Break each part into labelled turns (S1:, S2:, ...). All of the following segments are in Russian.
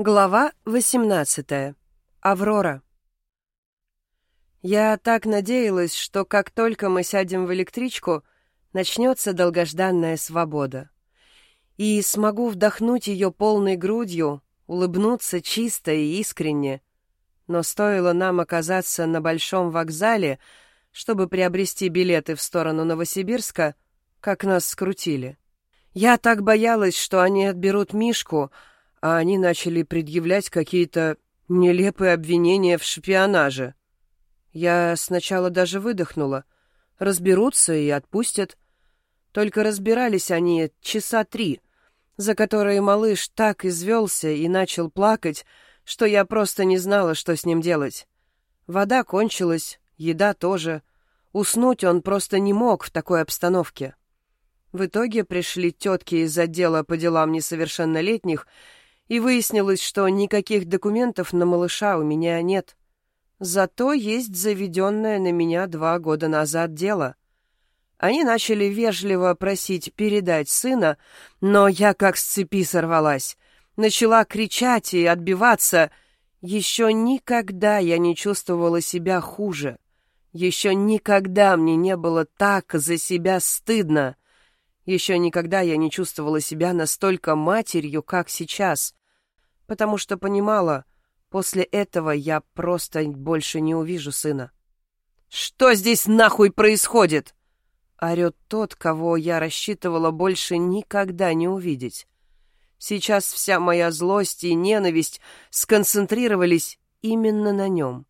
S1: Глава 18. Аврора. Я так надеялась, что как только мы сядем в электричку, начнется долгожданная свобода. И смогу вдохнуть ее полной грудью, улыбнуться чисто и искренне. Но стоило нам оказаться на большом вокзале, чтобы приобрести билеты в сторону Новосибирска, как нас скрутили. Я так боялась, что они отберут Мишку — а они начали предъявлять какие-то нелепые обвинения в шпионаже. Я сначала даже выдохнула. Разберутся и отпустят. Только разбирались они часа три, за которые малыш так извелся и начал плакать, что я просто не знала, что с ним делать. Вода кончилась, еда тоже. Уснуть он просто не мог в такой обстановке. В итоге пришли тетки из отдела по делам несовершеннолетних и выяснилось, что никаких документов на малыша у меня нет. Зато есть заведенное на меня два года назад дело. Они начали вежливо просить передать сына, но я как с цепи сорвалась. Начала кричать и отбиваться. Еще никогда я не чувствовала себя хуже. Еще никогда мне не было так за себя стыдно. Еще никогда я не чувствовала себя настолько матерью, как сейчас потому что понимала, после этого я просто больше не увижу сына. «Что здесь нахуй происходит?» Орет тот, кого я рассчитывала больше никогда не увидеть. Сейчас вся моя злость и ненависть сконцентрировались именно на нем.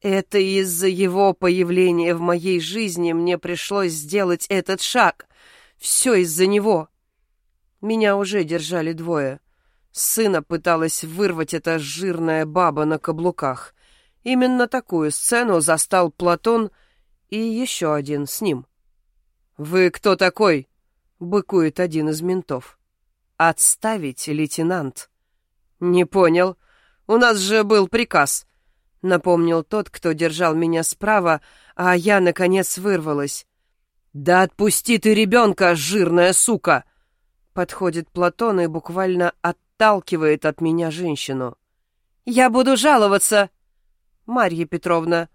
S1: Это из-за его появления в моей жизни мне пришлось сделать этот шаг. Все из-за него. Меня уже держали двое — Сына пыталась вырвать эта жирная баба на каблуках. Именно такую сцену застал Платон и еще один с ним. «Вы кто такой?» — быкует один из ментов. «Отставить, лейтенант». «Не понял. У нас же был приказ», — напомнил тот, кто держал меня справа, а я, наконец, вырвалась. «Да отпусти ты ребенка, жирная сука!» Подходит Платон и буквально от отталкивает от меня женщину. «Я буду жаловаться!» «Марья Петровна,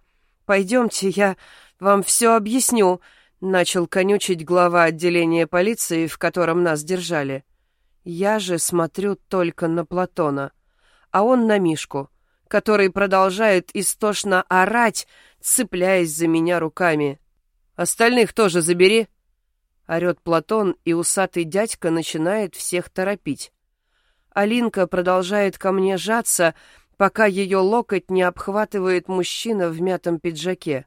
S1: пойдемте, я вам все объясню», — начал конючить глава отделения полиции, в котором нас держали. Я же смотрю только на Платона, а он на Мишку, который продолжает истошно орать, цепляясь за меня руками. «Остальных тоже забери!» — орет Платон, и усатый дядька начинает всех торопить. Алинка продолжает ко мне жаться, пока ее локоть не обхватывает мужчина в мятом пиджаке.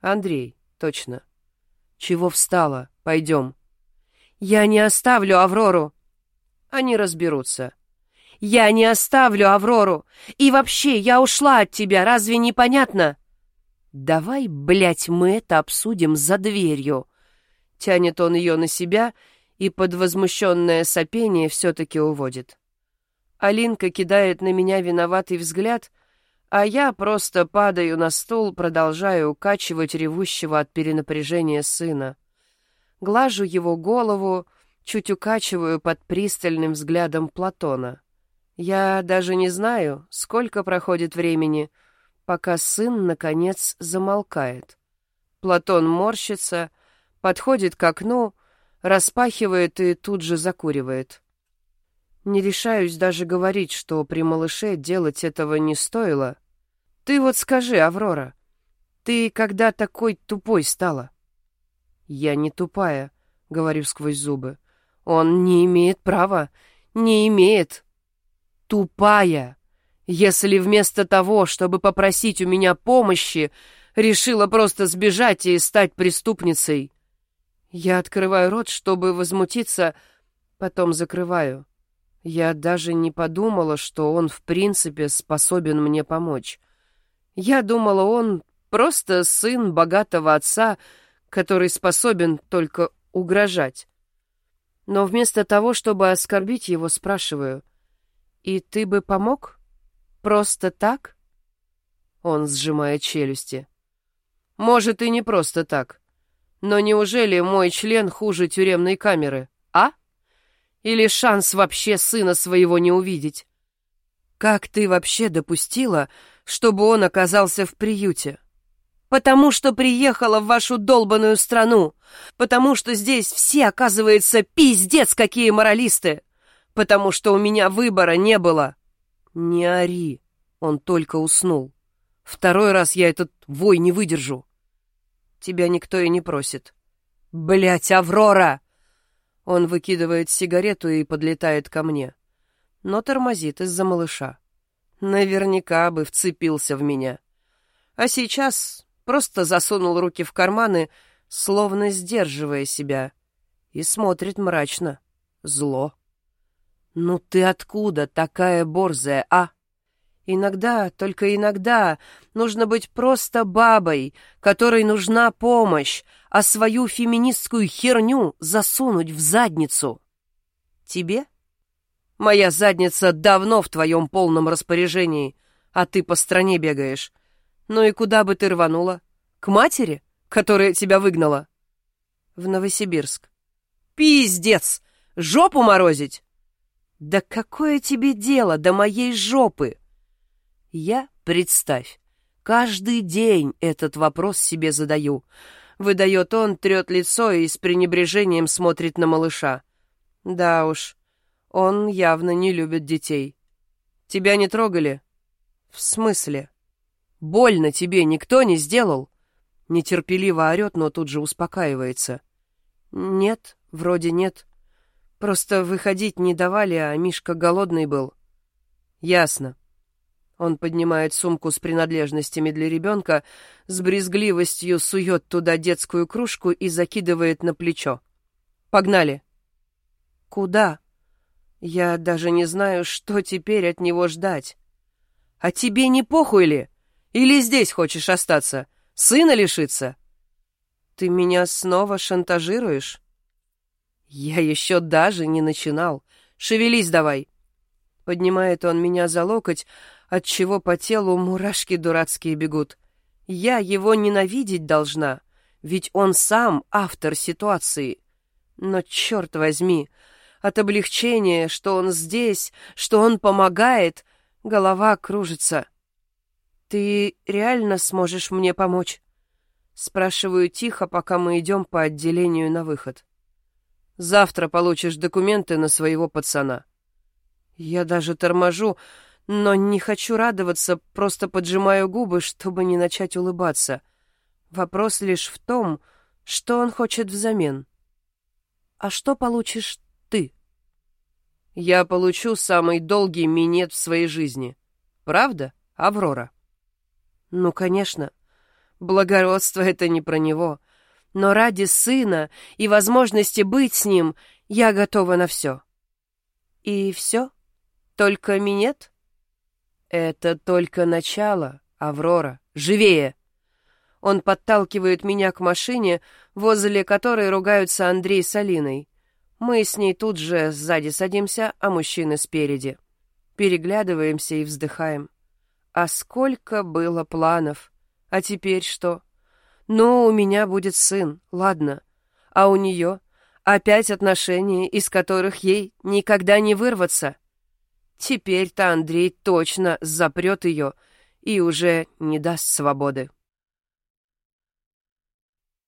S1: Андрей, точно. Чего встала? Пойдем. Я не оставлю Аврору. Они разберутся. Я не оставлю Аврору. И вообще, я ушла от тебя, разве не понятно? Давай, блядь, мы это обсудим за дверью. Тянет он ее на себя и под возмущенное сопение все-таки уводит. Алинка кидает на меня виноватый взгляд, а я просто падаю на стул, продолжая укачивать ревущего от перенапряжения сына. Глажу его голову, чуть укачиваю под пристальным взглядом Платона. Я даже не знаю, сколько проходит времени, пока сын, наконец, замолкает. Платон морщится, подходит к окну, распахивает и тут же закуривает. Не решаюсь даже говорить, что при малыше делать этого не стоило. Ты вот скажи, Аврора, ты когда такой тупой стала? Я не тупая, говорю сквозь зубы. Он не имеет права, не имеет. Тупая. Если вместо того, чтобы попросить у меня помощи, решила просто сбежать и стать преступницей. Я открываю рот, чтобы возмутиться, потом закрываю. Я даже не подумала, что он в принципе способен мне помочь. Я думала, он просто сын богатого отца, который способен только угрожать. Но вместо того, чтобы оскорбить его, спрашиваю, «И ты бы помог? Просто так?» Он сжимает челюсти. «Может, и не просто так. Но неужели мой член хуже тюремной камеры, а?» Или шанс вообще сына своего не увидеть? Как ты вообще допустила, чтобы он оказался в приюте? Потому что приехала в вашу долбаную страну. Потому что здесь все, оказывается, пиздец какие моралисты. Потому что у меня выбора не было. Не ори. Он только уснул. Второй раз я этот вой не выдержу. Тебя никто и не просит. Блять, Аврора! Он выкидывает сигарету и подлетает ко мне но тормозит из-за малыша. Наверняка бы вцепился в меня. А сейчас просто засунул руки в карманы, словно сдерживая себя, и смотрит мрачно, зло. «Ну ты откуда такая борзая, а?» Иногда, только иногда, нужно быть просто бабой, которой нужна помощь, а свою феминистскую херню засунуть в задницу. Тебе Моя задница давно в твоем полном распоряжении, а ты по стране бегаешь. Ну и куда бы ты рванула? К матери, которая тебя выгнала? В Новосибирск. Пиздец! Жопу морозить? Да какое тебе дело до моей жопы? Я, представь, каждый день этот вопрос себе задаю. Выдает он, трет лицо и с пренебрежением смотрит на малыша. Да уж, он явно не любит детей. Тебя не трогали? В смысле? Больно тебе никто не сделал? Нетерпеливо орет, но тут же успокаивается. Нет, вроде нет. Просто выходить не давали, а Мишка голодный был. Ясно. Он поднимает сумку с принадлежностями для ребенка, с брезгливостью сует туда детскую кружку и закидывает на плечо. «Погнали!» «Куда?» Я даже не знаю, что теперь от него ждать. А тебе не похуй ли? Или здесь хочешь остаться? Сына лишиться? Ты меня снова шантажируешь? Я еще даже не начинал. Шевелись давай. Поднимает он меня за локоть, от чего по телу мурашки дурацкие бегут. Я его ненавидеть должна, ведь он сам автор ситуации. Но черт возьми, от облегчения, что он здесь, что он помогает, голова кружится. «Ты реально сможешь мне помочь?» Спрашиваю тихо, пока мы идем по отделению на выход. «Завтра получишь документы на своего пацана». Я даже торможу, но не хочу радоваться, просто поджимаю губы, чтобы не начать улыбаться. Вопрос лишь в том, что он хочет взамен. «А что получишь ты. Я получу самый долгий минет в своей жизни. Правда, Аврора? Ну, конечно. Благородство — это не про него. Но ради сына и возможности быть с ним я готова на все. И все? Только минет? Это только начало, Аврора. Живее! Он подталкивает меня к машине, возле которой ругаются Андрей с Алиной. Мы с ней тут же сзади садимся, а мужчины спереди. Переглядываемся и вздыхаем. А сколько было планов. А теперь что? Ну, у меня будет сын, ладно. А у нее опять отношения, из которых ей никогда не вырваться. Теперь-то Андрей точно запрет ее и уже не даст свободы.